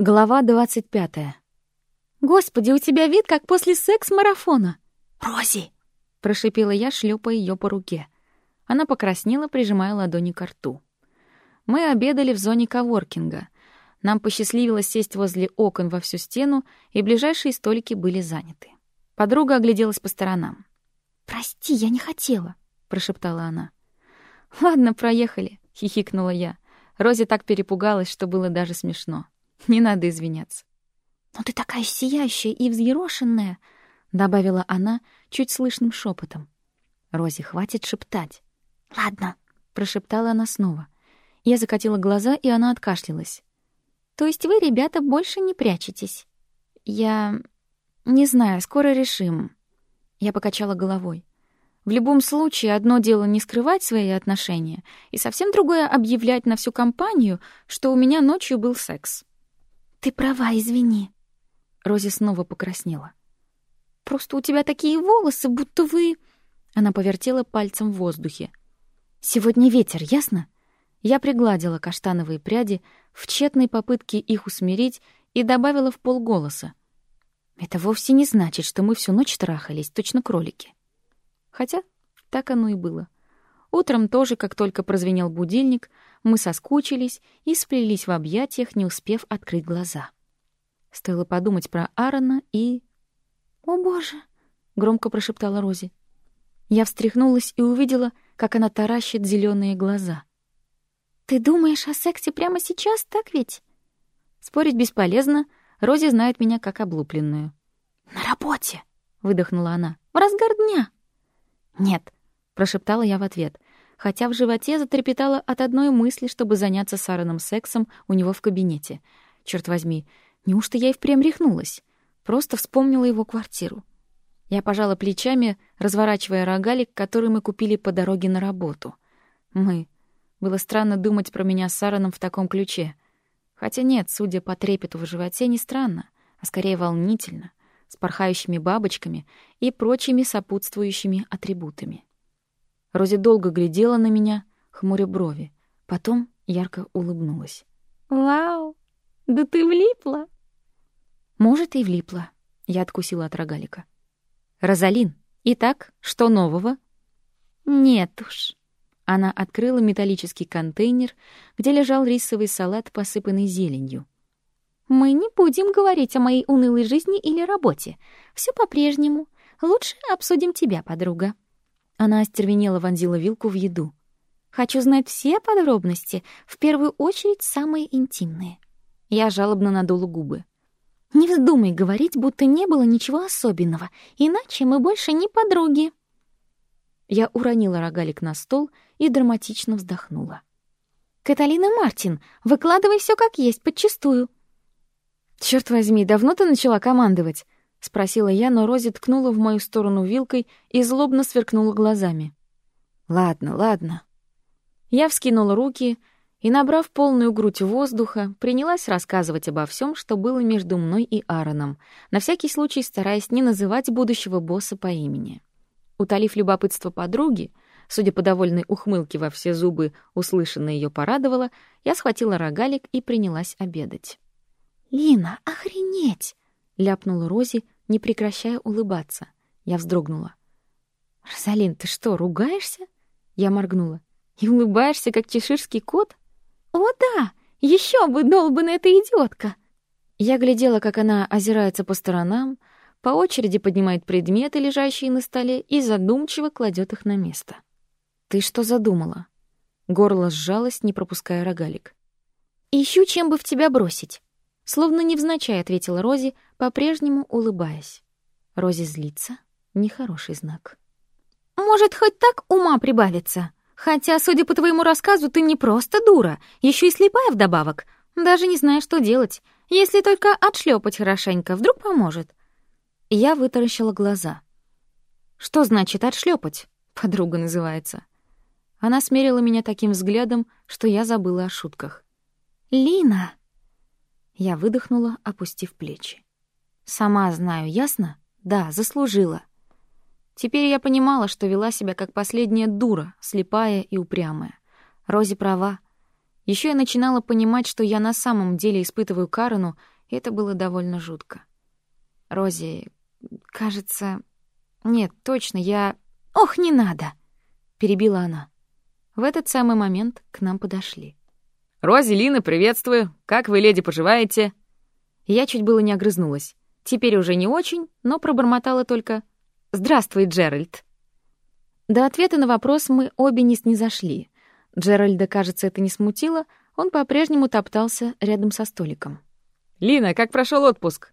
Глава двадцать пятая. «Господи, у тебя вид, как после секс-марафона!» «Рози!» — прошипела я, шлепая ее по руке. Она покраснела, прижимая ладони к рту. Мы обедали в зоне коворкинга. Нам посчастливилось сесть возле окон во всю стену, и ближайшие столики были заняты. Подруга огляделась по сторонам. «Прости, я не хотела», — прошептала она. «Ладно, проехали», — хихикнула я. Рози так перепугалась, что было даже смешно. Не надо извиняться. «Но ты такая сияющая и взъерошенная», — добавила она чуть слышным шепотом. «Рози, хватит шептать». «Ладно», — прошептала она снова. Я закатила глаза, и она откашлялась. «То есть вы, ребята, больше не прячетесь?» «Я... не знаю, скоро решим». Я покачала головой. В любом случае, одно дело не скрывать свои отношения, и совсем другое — объявлять на всю компанию, что у меня ночью был секс. «Ты права, извини». Рози снова покраснела. «Просто у тебя такие волосы, будто вы...» Она повертела пальцем в воздухе. «Сегодня ветер, ясно?» Я пригладила каштановые пряди в тщетной попытке их усмирить и добавила в полголоса. «Это вовсе не значит, что мы всю ночь трахались, точно кролики». Хотя так оно и было. Утром тоже, как только прозвенел будильник, мы соскучились и сплелись в объятиях, не успев открыть глаза. Стоило подумать про Аарона и... «О, Боже!» — громко прошептала Рози. Я встряхнулась и увидела, как она таращит зеленые глаза. «Ты думаешь о сексе прямо сейчас, так ведь?» Спорить бесполезно, Рози знает меня как облупленную. «На работе!» — выдохнула она. «В разгар дня!» «Нет», — прошептала я в ответ, хотя в животе затрепетала от одной мысли, чтобы заняться с Аароном сексом у него в кабинете. Черт возьми, неужто я и впрямь рехнулась? Просто вспомнила его квартиру. Я пожала плечами, разворачивая рогалик, который мы купили по дороге на работу. Мы. Было странно думать про меня с Аароном в таком ключе. Хотя нет, судя по трепету в животе, не странно, а скорее волнительно с порхающими бабочками и прочими сопутствующими атрибутами. Рози долго глядела на меня, хмуря брови, потом ярко улыбнулась. «Вау! Да ты влипла!» «Может, и влипла», — я откусила от рогалика. «Розалин, итак, что нового?» «Нет уж». Она открыла металлический контейнер, где лежал рисовый салат, посыпанный зеленью. Мы не будем говорить о моей унылой жизни или работе. Все по-прежнему. Лучше обсудим тебя, подруга». Она остервенела вонзила вилку в еду. «Хочу знать все подробности, в первую очередь самые интимные». Я жалобно надула губы. «Не вздумай говорить, будто не было ничего особенного, иначе мы больше не подруги». Я уронила рогалик на стол и драматично вздохнула. «Каталина Мартин, выкладывай все как есть, подчистую. Черт возьми, давно ты начала командовать? Спросила я, но Рози ткнула в мою сторону вилкой и злобно сверкнула глазами. Ладно, ладно. Я вскинула руки и, набрав полную грудь воздуха, принялась рассказывать обо всем, что было между мной и Аароном, на всякий случай стараясь не называть будущего босса по имени. Утолив любопытство подруги, судя по довольной ухмылке во все зубы, услышанное ее порадовало, я схватила рогалик и принялась обедать. «Лина, охренеть!» — ляпнула Рози, не прекращая улыбаться. Я вздрогнула. «Розалин, ты что, ругаешься?» Я моргнула. «И улыбаешься, как чеширский кот?» «О да! Еще бы, долбаная эта идиотка!» Я глядела, как она озирается по сторонам, по очереди поднимает предметы, лежащие на столе, и задумчиво кладет их на место. «Ты что задумала?» Горло сжалось, не пропуская рогалик. «Ищу, чем бы в тебя бросить». Словно невзначай ответила Рози, по-прежнему улыбаясь. Рози злится — нехороший знак. «Может, хоть так ума прибавится? Хотя, судя по твоему рассказу, ты не просто дура, еще и слепая вдобавок. Даже не знаю, что делать, если только отшлепать хорошенько, вдруг поможет». Я вытаращила глаза. «Что значит отшлепать? Подруга называется. Она смерила меня таким взглядом, что я забыла о шутках. «Лина!» Я выдохнула, опустив плечи. Сама знаю, ясно? Да, заслужила. Теперь я понимала, что вела себя как последняя дура, слепая и упрямая. Рози права. Еще я начинала понимать, что я на самом деле испытываю Карену, и это было довольно жутко. Рози, кажется... Нет, точно, я... Ох, не надо! Перебила она. В этот самый момент к нам подошли. «Рози, Лина, приветствую! Как вы, леди, поживаете?» Я чуть было не огрызнулась. Теперь уже не очень, но пробормотала только «Здравствуй, Джеральд». До ответа на вопрос мы обе не снизошли. Джеральда, кажется, это не смутило, он по-прежнему топтался рядом со столиком. «Лина, как прошел отпуск?»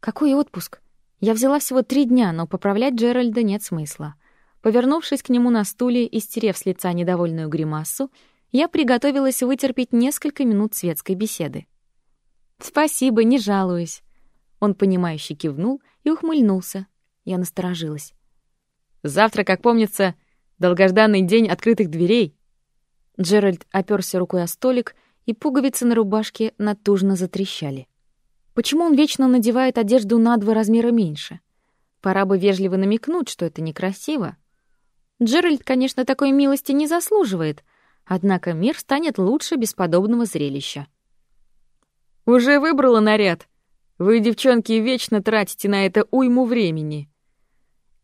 «Какой отпуск? Я взяла всего три дня, но поправлять Джеральда нет смысла. Повернувшись к нему на стуле и стерев с лица недовольную гримасу, я приготовилась вытерпеть несколько минут светской беседы. «Спасибо, не жалуюсь». Он, понимающе кивнул и ухмыльнулся. Я насторожилась. «Завтра, как помнится, долгожданный день открытых дверей». Джеральд оперся рукой о столик, и пуговицы на рубашке натужно затрещали. Почему он вечно надевает одежду на два размера меньше? Пора бы вежливо намекнуть, что это некрасиво, Джеральд, конечно, такой милости не заслуживает, однако мир станет лучше без подобного зрелища. «Уже выбрала наряд? Вы, девчонки, вечно тратите на это уйму времени».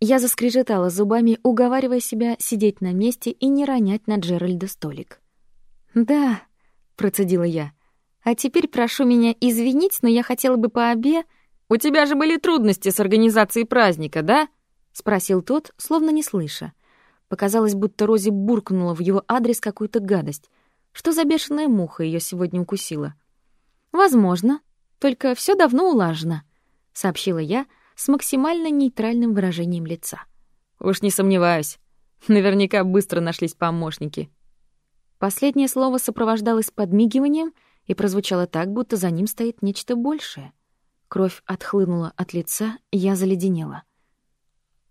Я заскрежетала зубами, уговаривая себя сидеть на месте и не ронять на Джеральда столик. «Да», — процедила я, — «а теперь прошу меня извинить, но я хотела бы по обе...» «У тебя же были трудности с организацией праздника, да?» — спросил тот, словно не слыша. Показалось, будто Рози буркнула в его адрес какую-то гадость. Что за бешеная муха ее сегодня укусила? «Возможно, только все давно улажено», — сообщила я с максимально нейтральным выражением лица. «Уж не сомневаюсь. Наверняка быстро нашлись помощники». Последнее слово сопровождалось подмигиванием и прозвучало так, будто за ним стоит нечто большее. Кровь отхлынула от лица, я заледенела.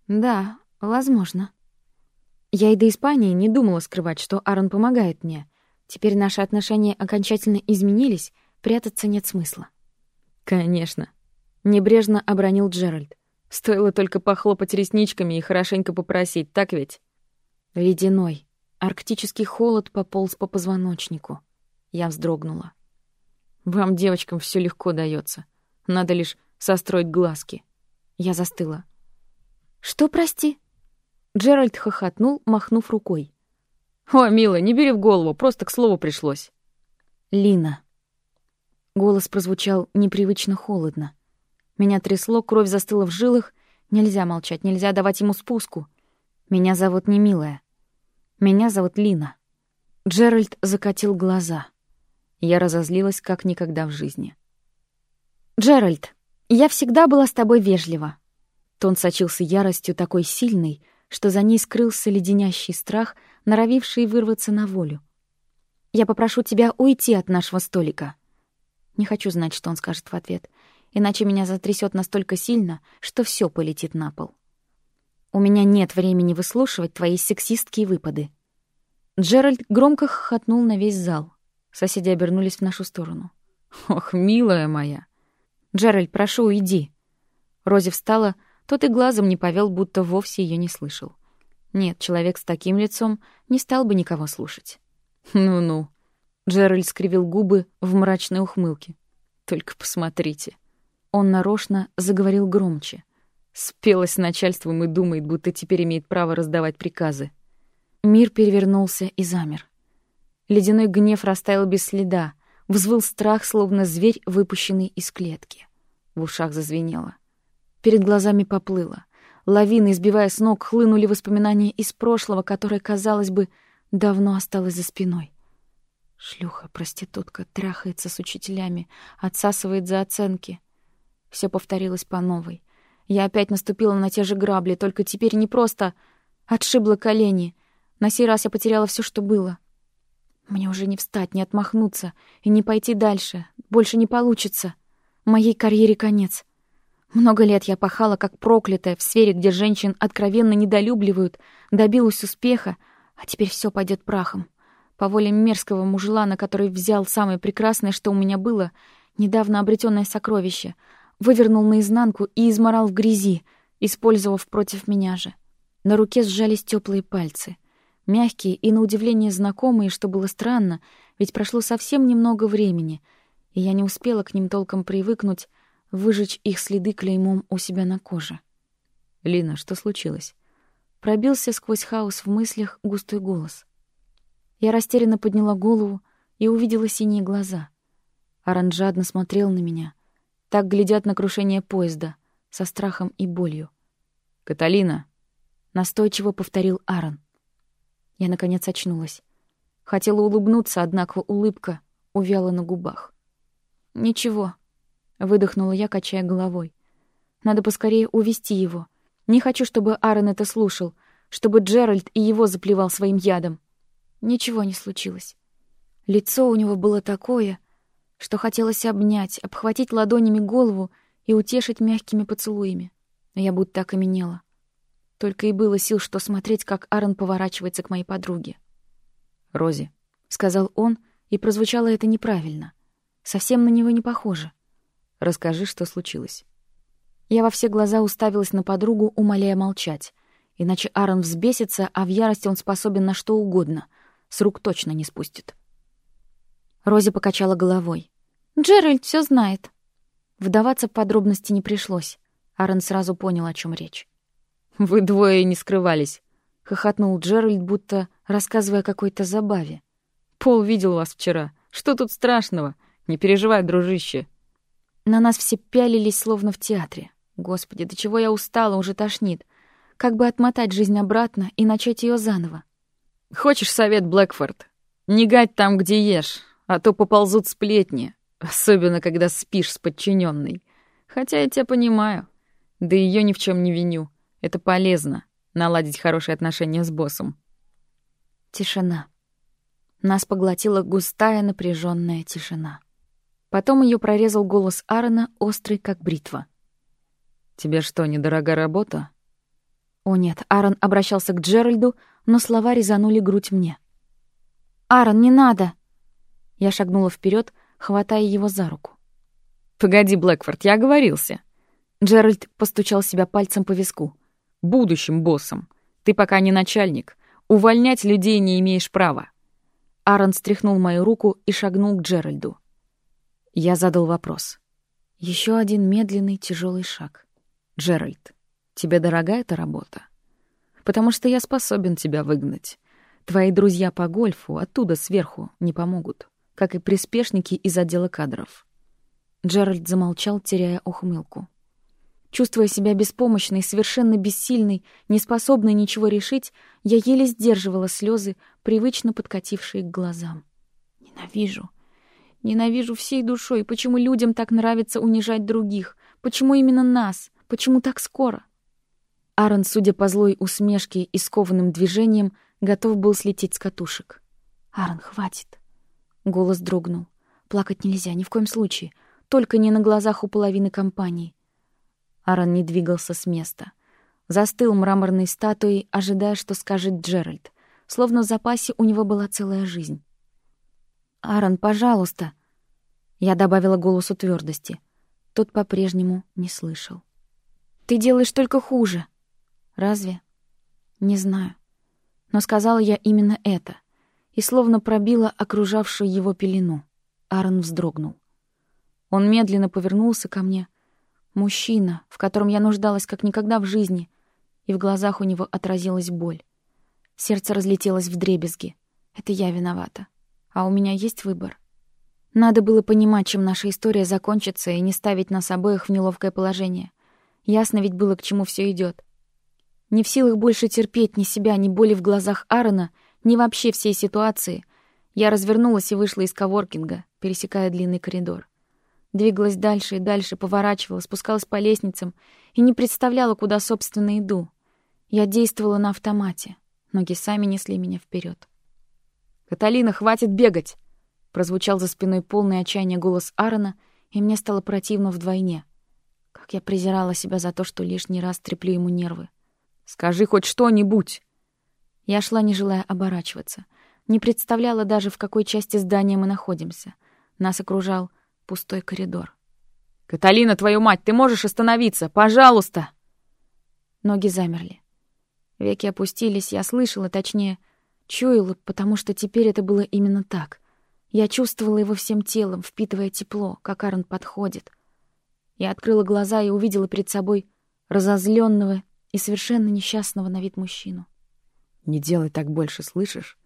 «Да, возможно». Я и до Испании не думала скрывать, что Аарон помогает мне. Теперь наши отношения окончательно изменились, прятаться нет смысла. Конечно. Небрежно обронил Джеральд. Стоило только похлопать ресничками и хорошенько попросить, так ведь? Ледяной, арктический холод пополз по позвоночнику. Я вздрогнула. Вам, девочкам, все легко дается. Надо лишь состроить глазки. Я застыла. Что, прости? Джеральд хохотнул, махнув рукой. «О, милая, не бери в голову, просто к слову пришлось». «Лина». Голос прозвучал непривычно холодно. Меня трясло, кровь застыла в жилах. Нельзя молчать, нельзя давать ему спуску. Меня зовут не милая. Меня зовут Лина. Джеральд закатил глаза. Я разозлилась как никогда в жизни. «Джеральд, я всегда была с тобой вежлива». Тон сочился яростью такой сильной, что за ней скрылся леденящий страх, норовивший вырваться на волю. «Я попрошу тебя уйти от нашего столика». Не хочу знать, что он скажет в ответ, иначе меня затрясет настолько сильно, что все полетит на пол. У меня нет времени выслушивать твои сексистские выпады. Джеральд громко хохотнул на весь зал. Соседи обернулись в нашу сторону. «Ох, милая моя!» «Джеральд, прошу, уйди!» Рози встала, тот и глазом не повел, будто вовсе ее не слышал. Нет, человек с таким лицом не стал бы никого слушать. «Ну-ну», — Джеральд скривил губы в мрачной ухмылке. «Только посмотрите». Он нарочно заговорил громче. Спелось начальством и думает, будто теперь имеет право раздавать приказы. Мир перевернулся и замер. Ледяной гнев растаял без следа, взвыл страх, словно зверь, выпущенный из клетки. В ушах зазвенело. Перед глазами поплыло. Лавины, избивая с ног, хлынули воспоминания из прошлого, которое, казалось бы, давно осталось за спиной. Шлюха, проститутка, трахается с учителями, отсасывает за оценки. Все повторилось по новой. Я опять наступила на те же грабли, только теперь не просто отшибла колени. На сей раз я потеряла все, что было. Мне уже не встать, не отмахнуться и не пойти дальше. Больше не получится. Моей карьере конец. Много лет я пахала как проклятая в сфере, где женщин откровенно недолюбливают, добилась успеха, а теперь все пойдет прахом. По воле мерзкого мужлана, который взял самое прекрасное, что у меня было, недавно обретенное сокровище, вывернул наизнанку и изморал в грязи, использовав против меня же. На руке сжались теплые пальцы. Мягкие и, на удивление, знакомые, что было странно, Ведь прошло совсем немного времени, и я не успела к ним толком привыкнуть, выжечь их следы клеймом у себя на коже. «Лина, что случилось?» Пробился сквозь хаос в мыслях густой голос. Я растерянно подняла голову и увидела синие глаза. Аран жадно смотрел на меня. Так глядят на крушение поезда, со страхом и болью. «Каталина!» — настойчиво повторил Аарон. Я, наконец, очнулась. Хотела улыбнуться, однако улыбка увяла на губах. «Ничего», — выдохнула я, качая головой. «Надо поскорее увести его. Не хочу, чтобы Аарон это слушал, чтобы Джеральд и его заплевал своим ядом. Ничего не случилось. Лицо у него было такое, что хотелось обнять, обхватить ладонями голову и утешить мягкими поцелуями. Но я будто окаменела. Только и было сил, что смотреть, как Аарон поворачивается к моей подруге. «Рози», — сказал он, и прозвучало это неправильно. Совсем на него не похоже. «Расскажи, что случилось». Я во все глаза уставилась на подругу, умоляя молчать. Иначе Аарон взбесится, а в ярости он способен на что угодно. С рук точно не спустит. Рози покачала головой. «Джеральд все знает». Вдаваться в подробности не пришлось. Аарон сразу понял, о чем речь. «Вы двое не скрывались», — хохотнул Джеральд, будто рассказывая какой-то забаве. «Пол видел вас вчера. Что тут страшного? Не переживай, дружище». На нас все пялились, словно в театре. Господи, до чего я устала, уже тошнит. Как бы отмотать жизнь обратно и начать ее заново? «Хочешь совет, Блэкфорд? Не гать там, где ешь, а то поползут сплетни, особенно когда спишь с подчиненной. Хотя я тебя понимаю. Да ее ни в чем не виню. Это полезно — наладить хорошие отношения с боссом. Тишина. Нас поглотила густая напряженная тишина. Потом ее прорезал голос Аарона, острый как бритва. «Тебе что, недорога работа?» О нет, Аарон обращался к Джеральду, но слова резанули грудь мне. «Аарон, не надо!» Я шагнула вперед, хватая его за руку. «Погоди, Блэкфорд, я оговорился!» Джеральд постучал себя пальцем по виску будущим боссом. Ты пока не начальник. Увольнять людей не имеешь права. Аарон стряхнул мою руку и шагнул к Джеральду. Я задал вопрос. Еще один медленный тяжелый шаг. Джеральд, тебе дорога эта работа? Потому что я способен тебя выгнать. Твои друзья по гольфу оттуда сверху не помогут, как и приспешники из отдела кадров. Джеральд замолчал, теряя ухмылку. Чувствуя себя беспомощной, совершенно бессильной, неспособной ничего решить, я еле сдерживала слезы, привычно подкатившие к глазам. Ненавижу. Ненавижу всей душой. Почему людям так нравится унижать других? Почему именно нас? Почему так скоро? Аарон, судя по злой усмешке и скованным движениям, готов был слететь с катушек. «Аарон, хватит!» Голос дрогнул. «Плакать нельзя, ни в коем случае. Только не на глазах у половины компании. Аарон не двигался с места. Застыл мраморной статуей, ожидая, что скажет Джеральд. Словно в запасе у него была целая жизнь. «Аарон, пожалуйста!» Я добавила голосу твердости. Тот по-прежнему не слышал. «Ты делаешь только хуже!» «Разве?» «Не знаю. Но сказала я именно это» и словно пробила окружавшую его пелену. Аарон вздрогнул. Он медленно повернулся ко мне — Мужчина, в котором я нуждалась как никогда в жизни, и в глазах у него отразилась боль. Сердце разлетелось в дребезги. Это я виновата. А у меня есть выбор. Надо было понимать, чем наша история закончится, и не ставить нас обоих в неловкое положение. Ясно ведь было, к чему все идет. Не в силах больше терпеть ни себя, ни боли в глазах Аарона, ни вообще всей ситуации, я развернулась и вышла из коворкинга, пересекая длинный коридор. Двигалась дальше и дальше, поворачивала, спускалась по лестницам и не представляла, куда, собственно, иду. Я действовала на автомате. Ноги сами несли меня вперед. «Каталина, хватит бегать!» Прозвучал за спиной полный отчаяния голос Аарона, и мне стало противно вдвойне. Как я презирала себя за то, что лишний раз треплю ему нервы. «Скажи хоть что-нибудь!» Я шла, не желая оборачиваться. Не представляла даже, в какой части здания мы находимся. Нас окружал пустой коридор. «Каталина, твою мать, ты можешь остановиться? Пожалуйста!» Ноги замерли. Веки опустились, я слышала, точнее, чуяла, потому что теперь это было именно так. Я чувствовала его всем телом, впитывая тепло, как Аарон подходит. Я открыла глаза и увидела перед собой разозленного и совершенно несчастного на вид мужчину. «Не делай так больше, слышишь?»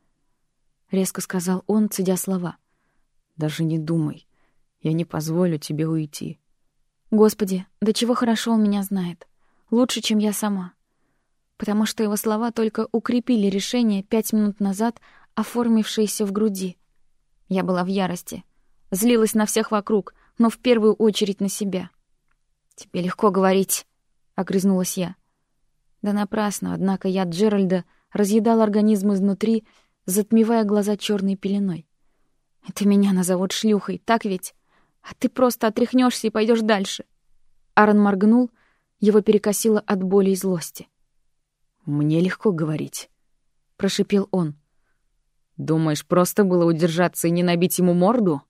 — резко сказал он, цедя слова. «Даже не думай. Я не позволю тебе уйти». Господи, до чего хорошо он меня знает. Лучше, чем я сама. Потому что его слова только укрепили решение пять минут назад, оформившееся в груди. Я была в ярости. Злилась на всех вокруг, но в первую очередь на себя. «Тебе легко говорить», — огрызнулась я. Да напрасно, однако я Джеральда разъедал организм изнутри, затмевая глаза черной пеленой. «Это меня назовут шлюхой, так ведь? А ты просто отряхнешься и пойдешь дальше». Аарон моргнул, его перекосило от боли и злости. «Мне легко говорить», — прошипел он. Думаешь, просто было удержаться и не набить ему морду?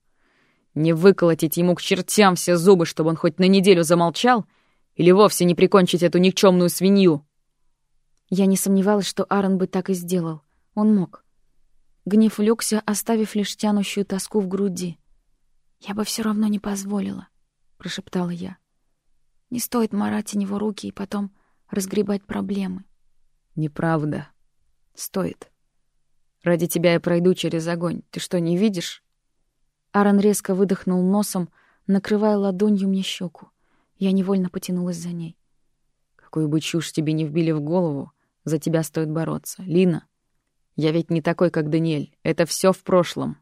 Не выколотить ему к чертям все зубы, чтобы он хоть на неделю замолчал? Или вовсе не прикончить эту никчемную свинью? Я не сомневалась, что Аарон бы так и сделал. Он мог. Гнев улегся, оставив лишь тянущую тоску в груди. «Я бы все равно не позволила», — прошептала я. «Не стоит марать о него руки и потом разгребать проблемы». «Неправда. Стоит», Ради тебя я пройду через огонь. Ты что, не видишь?» Аарон резко выдохнул носом, накрывая ладонью мне щеку. Я невольно потянулась за ней. «Какую бы чушь тебе не вбили в голову, за тебя стоит бороться. Лина, я ведь не такой, как Даниэль. Это все в прошлом».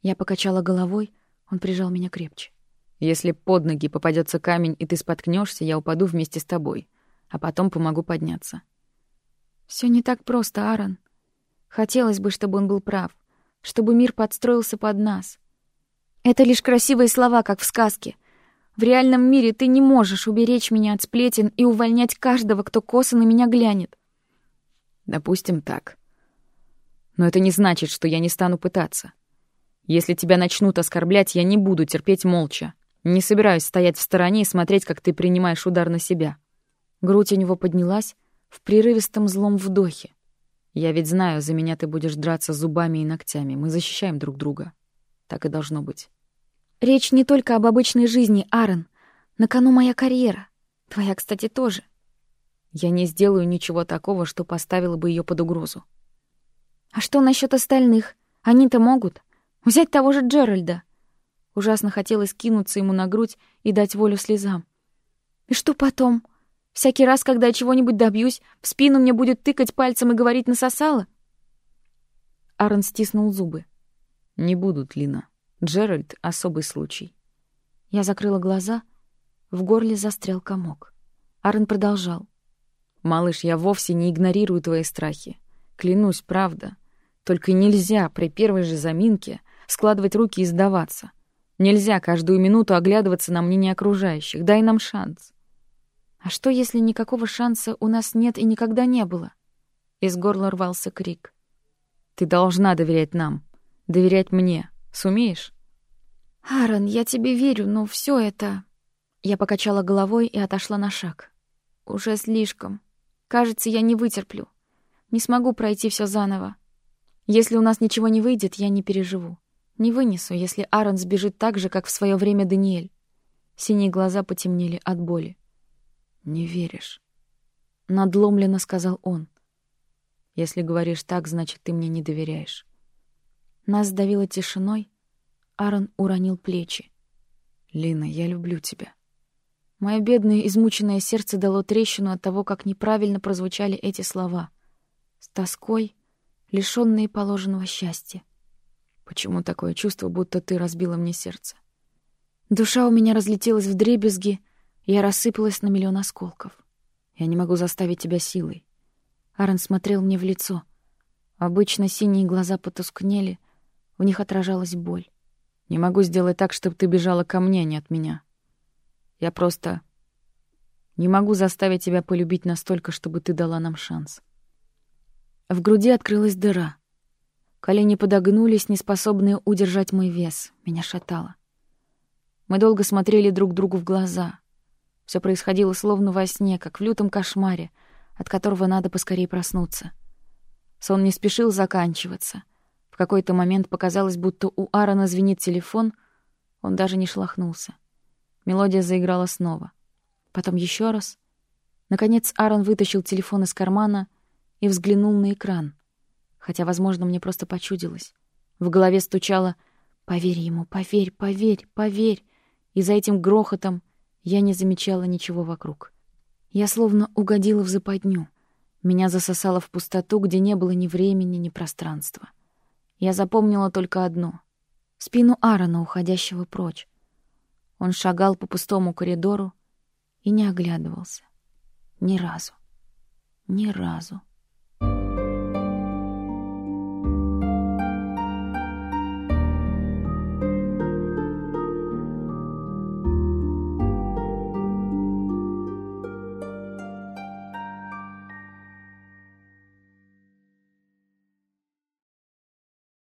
Я покачала головой, он прижал меня крепче. «Если под ноги попадется камень, и ты споткнешься, я упаду вместе с тобой, а потом помогу подняться». Все не так просто, Аарон. Хотелось бы, чтобы он был прав, чтобы мир подстроился под нас. Это лишь красивые слова, как в сказке. В реальном мире ты не можешь уберечь меня от сплетен и увольнять каждого, кто косо на меня глянет. Допустим, так. Но это не значит, что я не стану пытаться. Если тебя начнут оскорблять, я не буду терпеть молча. Не собираюсь стоять в стороне и смотреть, как ты принимаешь удар на себя. Грудь у него поднялась в прерывистом злом вдохе. Я ведь знаю, за меня ты будешь драться зубами и ногтями. Мы защищаем друг друга. Так и должно быть. Речь не только об обычной жизни, Аарон. На кону моя карьера. Твоя, кстати, тоже. Я не сделаю ничего такого, что поставило бы ее под угрозу. А что насчет остальных? Они-то могут. Взять того же Джеральда. Ужасно хотелось кинуться ему на грудь и дать волю слезам. И что потом? — Всякий раз, когда я чего-нибудь добьюсь, в спину мне будет тыкать пальцем и говорить «насосала»?» Аарон стиснул зубы. «Не будут, Лина. Джеральд — особый случай». Я закрыла глаза, в горле застрял комок. Аарон продолжал. «Малыш, я вовсе не игнорирую твои страхи. Клянусь, правда. Только нельзя при первой же заминке складывать руки и сдаваться. Нельзя каждую минуту оглядываться на мнение окружающих. Дай нам шанс. А что, если никакого шанса у нас нет и никогда не было? Из горла рвался крик. Ты должна доверять нам, доверять мне. Сумеешь? Аарон, я тебе верю, но все это... Я покачала головой и отошла на шаг. Уже слишком. Кажется, я не вытерплю. Не смогу пройти все заново. Если у нас ничего не выйдет, я не переживу. Не вынесу, если Аарон сбежит так же, как в свое время Даниэль. Синие глаза потемнели от боли. «Не веришь», — надломленно сказал он. «Если говоришь так, значит, ты мне не доверяешь». Нас сдавило тишиной. Аарон уронил плечи. «Лина, я люблю тебя». Мое бедное измученное сердце дало трещину от того, как неправильно прозвучали эти слова. С тоской, лишённые положенного счастья. Почему такое чувство, будто ты разбила мне сердце? Душа у меня разлетелась в дребезги, я рассыпалась на миллион осколков. Я не могу заставить тебя силой. Аарон смотрел мне в лицо. Обычно синие глаза потускнели, в них отражалась боль. Не могу сделать так, чтобы ты бежала ко мне, а не от меня. Я просто не могу заставить тебя полюбить настолько, чтобы ты дала нам шанс. В груди открылась дыра. Колени подогнулись, неспособные удержать мой вес. Меня шатало. Мы долго смотрели друг другу в глаза. Все происходило словно во сне, как в лютом кошмаре, от которого надо поскорее проснуться. Сон не спешил заканчиваться. В какой-то момент показалось, будто у Аарона звенит телефон, он даже не шелохнулся. Мелодия заиграла снова. Потом еще раз. Наконец Аарон вытащил телефон из кармана и взглянул на экран. Хотя, возможно, мне просто почудилось. В голове стучало «Поверь ему, поверь, поверь, поверь!» И за этим грохотом я не замечала ничего вокруг. Я словно угодила в западню. Меня засосало в пустоту, где не было ни времени, ни пространства. Я запомнила только одно — спину Аарона, уходящего прочь. Он шагал по пустому коридору и не оглядывался. Ни разу. Ни разу.